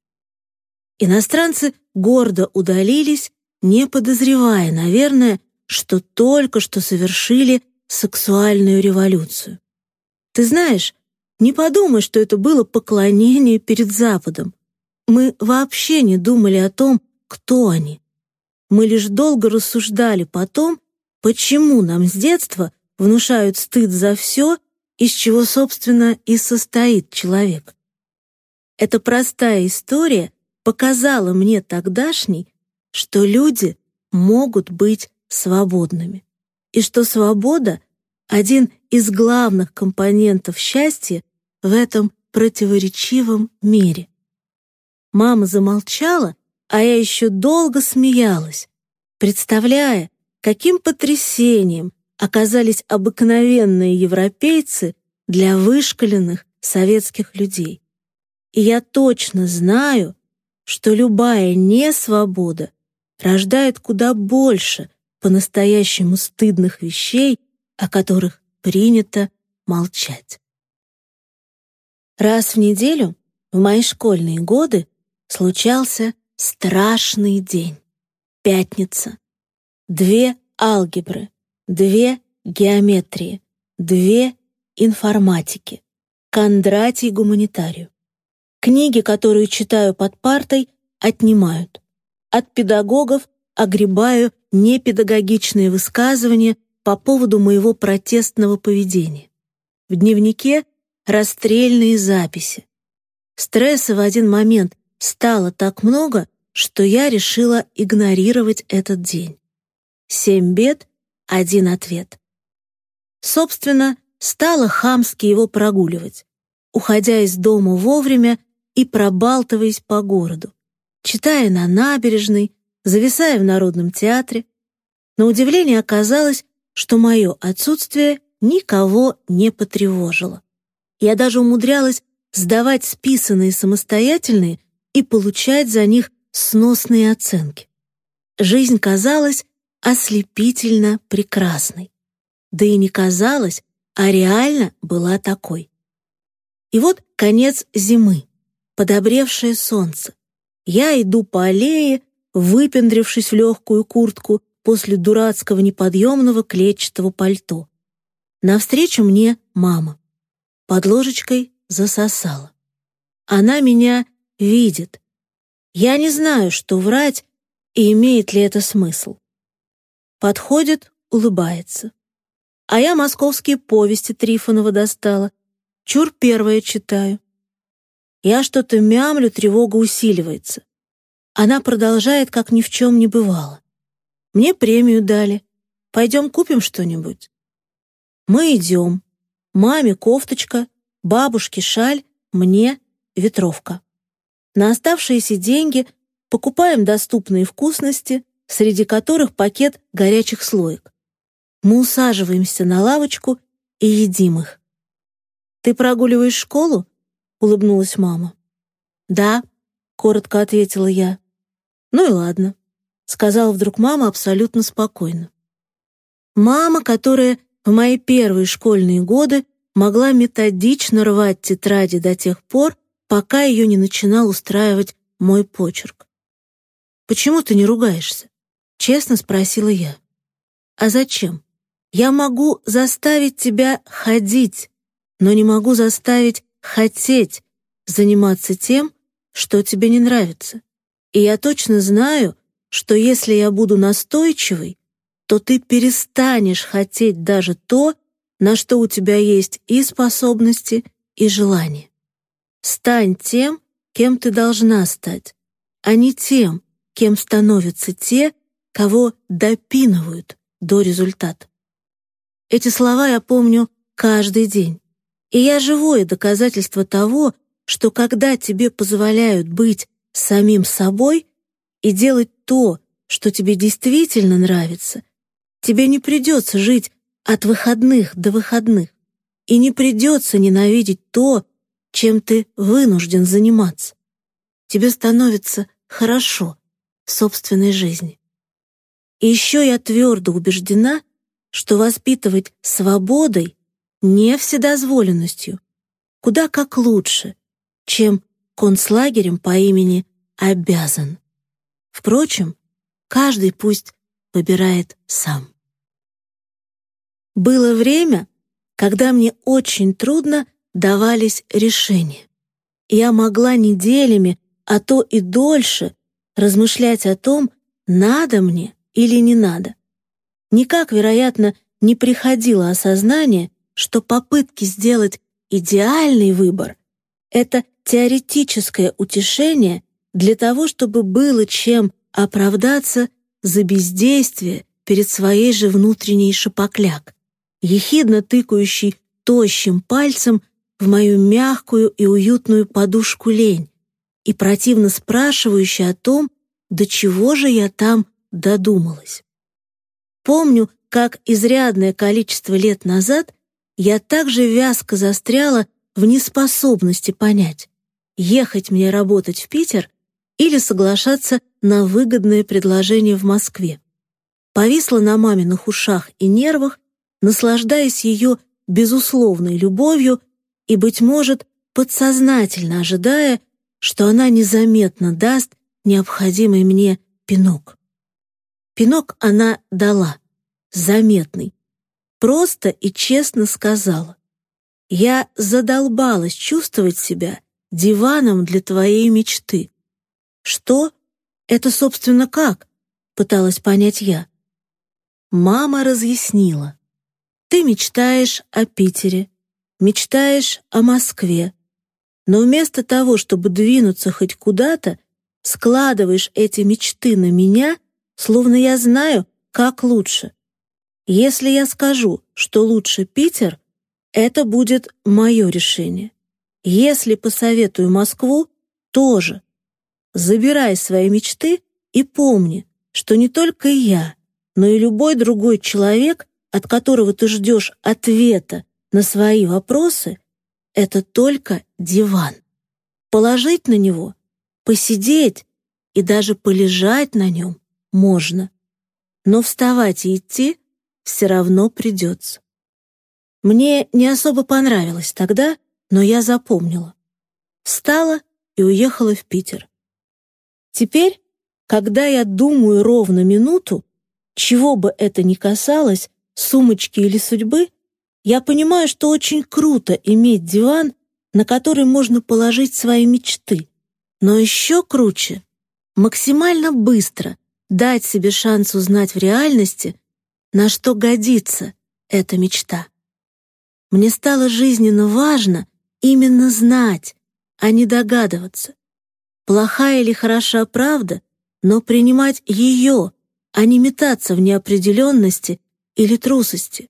[SPEAKER 1] Иностранцы гордо удалились, не подозревая, наверное, что только что совершили сексуальную революцию. Ты знаешь, не подумай, что это было поклонение перед Западом. Мы вообще не думали о том, кто они. Мы лишь долго рассуждали потом, почему нам с детства внушают стыд за все, из чего, собственно, и состоит человек. Эта простая история показала мне тогдашней, что люди могут быть свободными, и что свобода — один из главных компонентов счастья в этом противоречивом мире. Мама замолчала, а я еще долго смеялась, представляя, каким потрясением оказались обыкновенные европейцы для вышкаленных советских людей. И я точно знаю, что любая несвобода рождает куда больше по-настоящему стыдных вещей, о которых принято молчать. Раз в неделю в мои школьные годы случался страшный день. Пятница. Две алгебры, две геометрии, две информатики, Кондратий гуманитарию. Книги, которые читаю под партой, отнимают. От педагогов огребаю непедагогичные высказывания по поводу моего протестного поведения. В дневнике расстрельные записи. Стресса в один момент стало так много, что я решила игнорировать этот день. Семь бед, один ответ. Собственно, стала хамски его прогуливать, уходя из дома вовремя и пробалтываясь по городу, читая на набережной, зависая в Народном театре. На удивление оказалось, что мое отсутствие никого не потревожило. Я даже умудрялась сдавать списанные самостоятельные и получать за них сносные оценки. Жизнь казалась ослепительно прекрасной. Да и не казалась, а реально была такой. И вот конец зимы подобревшее солнце. Я иду по аллее, выпендрившись в легкую куртку после дурацкого неподъемного клетчатого пальто. Навстречу мне мама. Под ложечкой засосала. Она меня видит. Я не знаю, что врать и имеет ли это смысл. Подходит, улыбается. А я московские повести Трифонова достала. Чур первое читаю. Я что-то мямлю, тревога усиливается. Она продолжает, как ни в чем не бывало. Мне премию дали. Пойдем купим что-нибудь. Мы идем. Маме кофточка, бабушке шаль, мне ветровка. На оставшиеся деньги покупаем доступные вкусности, среди которых пакет горячих слоек. Мы усаживаемся на лавочку и едим их. «Ты прогуливаешь школу?» — улыбнулась мама. «Да», — коротко ответила я. «Ну и ладно», — сказала вдруг мама абсолютно спокойно. Мама, которая в мои первые школьные годы могла методично рвать тетради до тех пор, пока ее не начинал устраивать мой почерк. «Почему ты не ругаешься?» — честно спросила я. «А зачем? Я могу заставить тебя ходить, но не могу заставить хотеть заниматься тем, что тебе не нравится. И я точно знаю, что если я буду настойчивой, то ты перестанешь хотеть даже то, на что у тебя есть и способности, и желание. Стань тем, кем ты должна стать, а не тем, кем становятся те, кого допинывают до результата. Эти слова я помню каждый день. И я живое доказательство того, что когда тебе позволяют быть самим собой и делать то, что тебе действительно нравится, тебе не придется жить от выходных до выходных, и не придется ненавидеть то, чем ты вынужден заниматься. Тебе становится хорошо в собственной жизни. И еще я твердо убеждена, что воспитывать свободой, не вседозволенностью, куда как лучше, чем концлагерем по имени «обязан». Впрочем, каждый пусть выбирает сам. Было время, когда мне очень трудно давались решения. Я могла неделями, а то и дольше размышлять о том, надо мне или не надо. Никак, вероятно, не приходило осознание, что попытки сделать идеальный выбор — это теоретическое утешение для того, чтобы было чем оправдаться за бездействие перед своей же внутренней шапокляк, ехидно тыкающий тощим пальцем в мою мягкую и уютную подушку лень и противно спрашивающий о том, до чего же я там додумалась. Помню, как изрядное количество лет назад я также вязко застряла в неспособности понять, ехать мне работать в Питер или соглашаться на выгодное предложение в Москве. Повисла на маминых ушах и нервах, наслаждаясь ее безусловной любовью и, быть может, подсознательно ожидая, что она незаметно даст необходимый мне пинок. Пинок она дала, заметный. Просто и честно сказала. «Я задолбалась чувствовать себя диваном для твоей мечты». «Что? Это, собственно, как?» — пыталась понять я. Мама разъяснила. «Ты мечтаешь о Питере, мечтаешь о Москве, но вместо того, чтобы двинуться хоть куда-то, складываешь эти мечты на меня, словно я знаю, как лучше. Если я скажу, что лучше Питер, это будет мое решение. Если посоветую Москву, тоже. Забирай свои мечты и помни, что не только я, но и любой другой человек, от которого ты ждешь ответа на свои вопросы, это только диван. Положить на него, посидеть и даже полежать на нем можно. Но вставать и идти все равно придется. Мне не особо понравилось тогда, но я запомнила. Встала и уехала в Питер. Теперь, когда я думаю ровно минуту, чего бы это ни касалось, сумочки или судьбы, я понимаю, что очень круто иметь диван, на который можно положить свои мечты. Но еще круче — максимально быстро дать себе шанс узнать в реальности, на что годится эта мечта. Мне стало жизненно важно именно знать, а не догадываться. Плохая или хороша правда, но принимать ее, а не метаться в неопределенности или трусости.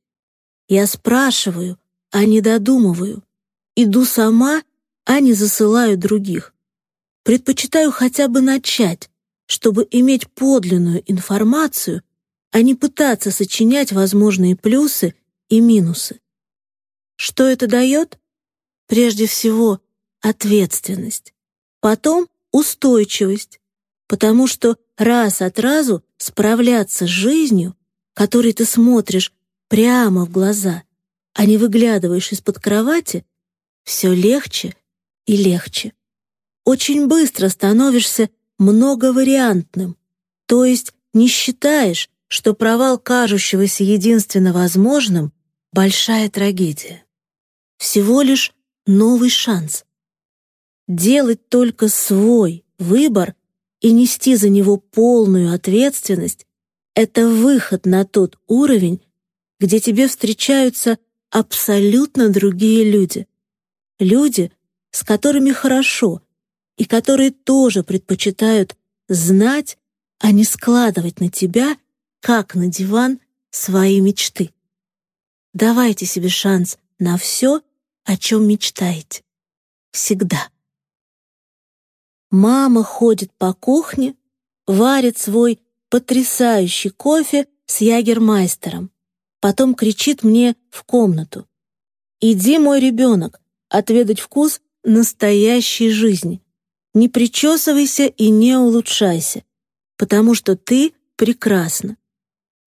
[SPEAKER 1] Я спрашиваю, а не додумываю. Иду сама, а не засылаю других. Предпочитаю хотя бы начать, чтобы иметь подлинную информацию, а не пытаться сочинять возможные плюсы и минусы. Что это дает? Прежде всего, ответственность. Потом устойчивость, потому что раз от разу справляться с жизнью, которой ты смотришь прямо в глаза, а не выглядываешь из-под кровати, все легче и легче. Очень быстро становишься многовариантным, то есть не считаешь, что провал кажущегося единственно возможным — большая трагедия. Всего лишь новый шанс. Делать только свой выбор и нести за него полную ответственность — это выход на тот уровень, где тебе встречаются абсолютно другие люди. Люди, с которыми хорошо, и которые тоже предпочитают знать, а не складывать на тебя, как на диван, свои мечты. Давайте себе шанс на все, о чем мечтаете. Всегда. Мама ходит по кухне, варит свой потрясающий кофе с ягермайстером. Потом кричит мне в комнату. «Иди, мой ребенок, отведать вкус настоящей жизни. Не причесывайся и не улучшайся, потому что ты прекрасна.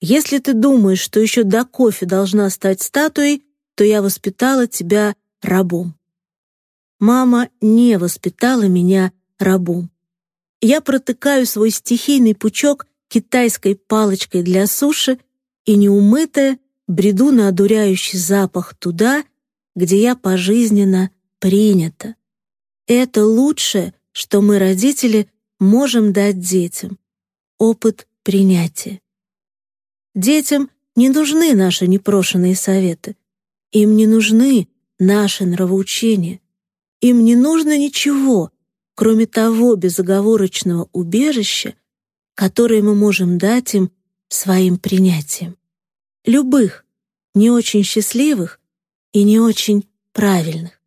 [SPEAKER 1] Если ты думаешь, что еще до кофе должна стать статуей, то я воспитала тебя рабом. Мама не воспитала меня рабом. Я протыкаю свой стихийный пучок китайской палочкой для суши и неумытая бреду на одуряющий запах туда, где я пожизненно принята. Это лучшее, что мы, родители, можем дать детям. Опыт принятия. Детям не нужны наши непрошенные советы. Им не нужны наши нравоучения. Им не нужно ничего, кроме того безоговорочного убежища, которое мы можем дать им своим принятием. Любых, не очень счастливых и не очень правильных.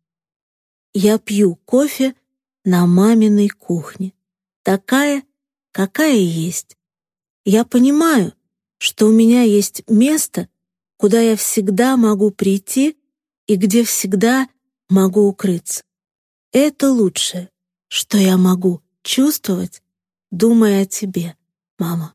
[SPEAKER 1] Я пью кофе на маминой кухне, такая, какая есть. Я понимаю, что у меня есть место, куда я всегда могу прийти и где всегда могу укрыться. Это лучшее, что я могу чувствовать, думая о тебе, мама.